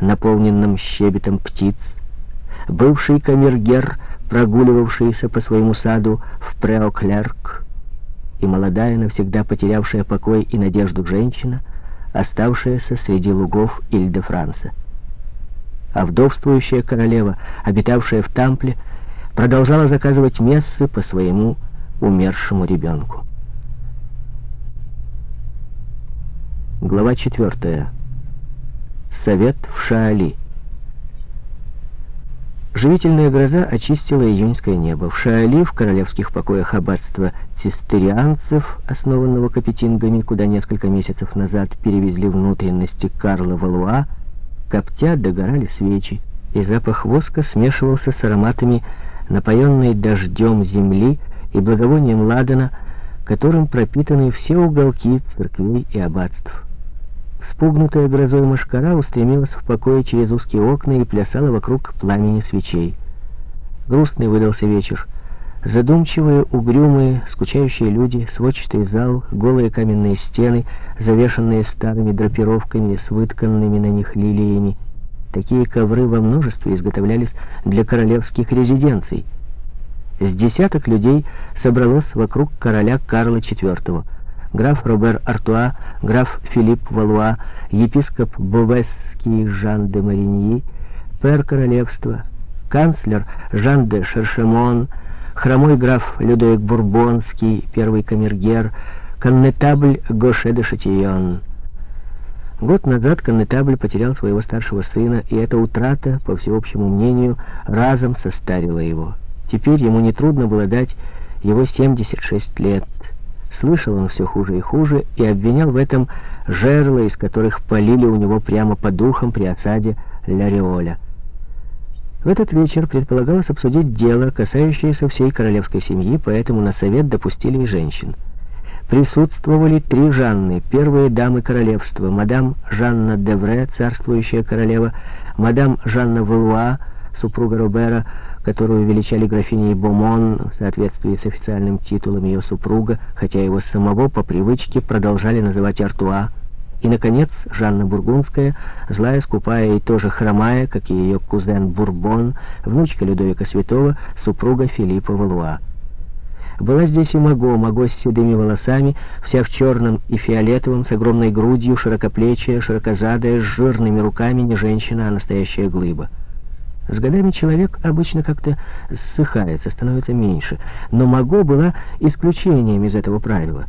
наполненном щебетом птиц, бывший камергер, прогуливавшийся по своему саду в Преоклерк, и молодая, навсегда потерявшая покой и надежду женщина, оставшаяся среди лугов Иль-де-Франса. А вдовствующая королева, обитавшая в Тампле, продолжала заказывать мессы по своему умершему ребенку. Глава 4. Совет в Шаали. Живительная гроза очистила июньское небо. В Шаали, в королевских покоях аббатства цистерианцев, основанного капетингами, куда несколько месяцев назад перевезли внутренности Карла Валуа, коптя догорали свечи, и запах воска смешивался с ароматами напоенной дождем земли и благовонием ладана, которым пропитаны все уголки церквей и аббатств. Спугнутая грозой мошкара устремилась в покое через узкие окна и плясала вокруг пламени свечей. Грустный выдался вечер. Задумчивые, угрюмые, скучающие люди, сводчатый зал, голые каменные стены, завешенные старыми драпировками с вытканными на них лилиями. Такие ковры во множестве изготовлялись для королевских резиденций. С десяток людей собралось вокруг короля Карла IV граф Робер Артуа, граф Филипп Валуа, епископ Бовесский Жан де Мариньи, пэр королевства, канцлер Жан де Шершемон, хромой граф Людовик Бурбонский, первый камергер, коннетабль Гоше де Шатион. Год назад коннетабль потерял своего старшего сына, и эта утрата, по всеобщему мнению, разом состарила его. Теперь ему нетрудно было дать его 76 лет. Слышал он все хуже и хуже и обвинял в этом жерла, из которых полили у него прямо по духам при осаде Ля-Риоля. В этот вечер предполагалось обсудить дело, касающееся всей королевской семьи, поэтому на совет допустили и женщин. Присутствовали три Жанны, первые дамы королевства, мадам Жанна Девре, царствующая королева, мадам Жанна Валуа, супруга Робера, которую величали графиней Бомон в соответствии с официальным титулом ее супруга, хотя его самого по привычке продолжали называть Артуа. И, наконец, Жанна Бургундская, злая, скупая и тоже хромая, как и ее кузен Бурбон, внучка Людовика Святого, супруга Филиппа Валуа. Была здесь и Маго, Маго с седыми волосами, вся в черном и фиолетовом, с огромной грудью, широкоплечая, широкозадая, с жирными руками, не женщина, а настоящая глыба. С годами человек обычно как-то ссыхается, становится меньше, но Маго была исключением из этого правила.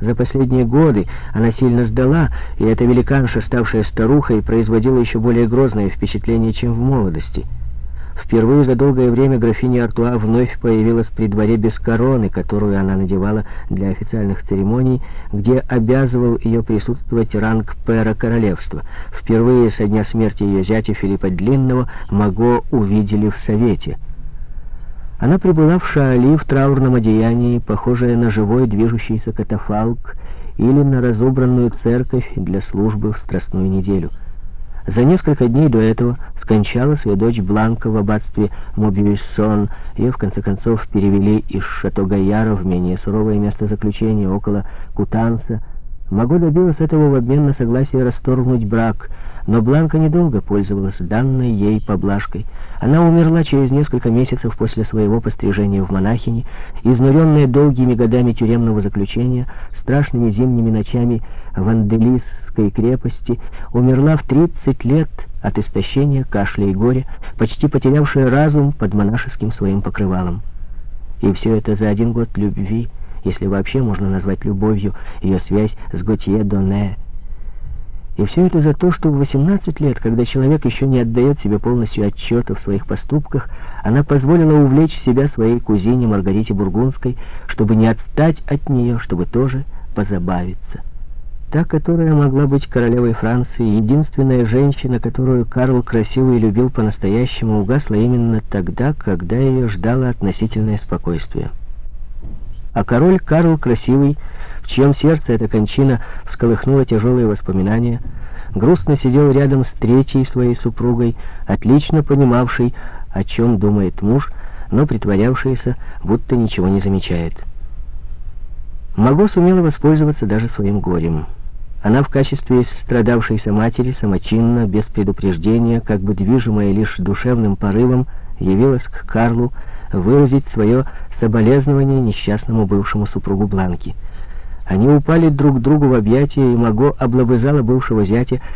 За последние годы она сильно сдала, и эта великанша, ставшая старухой, производила еще более грозное впечатление, чем в молодости — Впервые за долгое время графиня Артуа вновь появилась при дворе без короны, которую она надевала для официальных церемоний, где обязывал ее присутствовать ранг пэра королевства. Впервые со дня смерти ее зятя Филиппа Длинного Маго увидели в Совете. Она прибыла в Шаали в траурном одеянии, похожее на живой движущийся катафалк или на разобранную церковь для службы в Страстную неделю — за несколько дней до этого скончалась ее дочь Бланка в аббатстве Мобиюссон. Ее, в конце концов, перевели из Шато-Гаяра в менее суровое место заключения около Кутанса. Маго добилась этого в обмен на согласие расторгнуть брак — но Бланка недолго пользовалась данной ей поблажкой. Она умерла через несколько месяцев после своего пострижения в монахини, изнуренная долгими годами тюремного заключения, страшными зимними ночами в Анделисской крепости, умерла в 30 лет от истощения, кашля и горя, почти потерявшая разум под монашеским своим покрывалом. И все это за один год любви, если вообще можно назвать любовью ее связь с Готье Доне, и все это за то, что в 18 лет, когда человек еще не отдает себе полностью отчета в своих поступках, она позволила увлечь себя своей кузине Маргарите Бургундской, чтобы не отстать от нее, чтобы тоже позабавиться. Та, которая могла быть королевой Франции, единственная женщина, которую Карл Красивый любил по-настоящему, угасла именно тогда, когда ее ждало относительное спокойствие. А король Карл Красивый в чьем сердце эта кончина всколыхнула тяжелые воспоминания, грустно сидел рядом с третьей своей супругой, отлично понимавшей, о чем думает муж, но притворявшийся, будто ничего не замечает. Маго сумела воспользоваться даже своим горем. Она в качестве страдавшейся матери самочинно, без предупреждения, как бы движимая лишь душевным порывом, явилась к Карлу выразить свое соболезнование несчастному бывшему супругу Бланки. Они упали друг другу в объятия, и Маго облобызала бывшего зятя,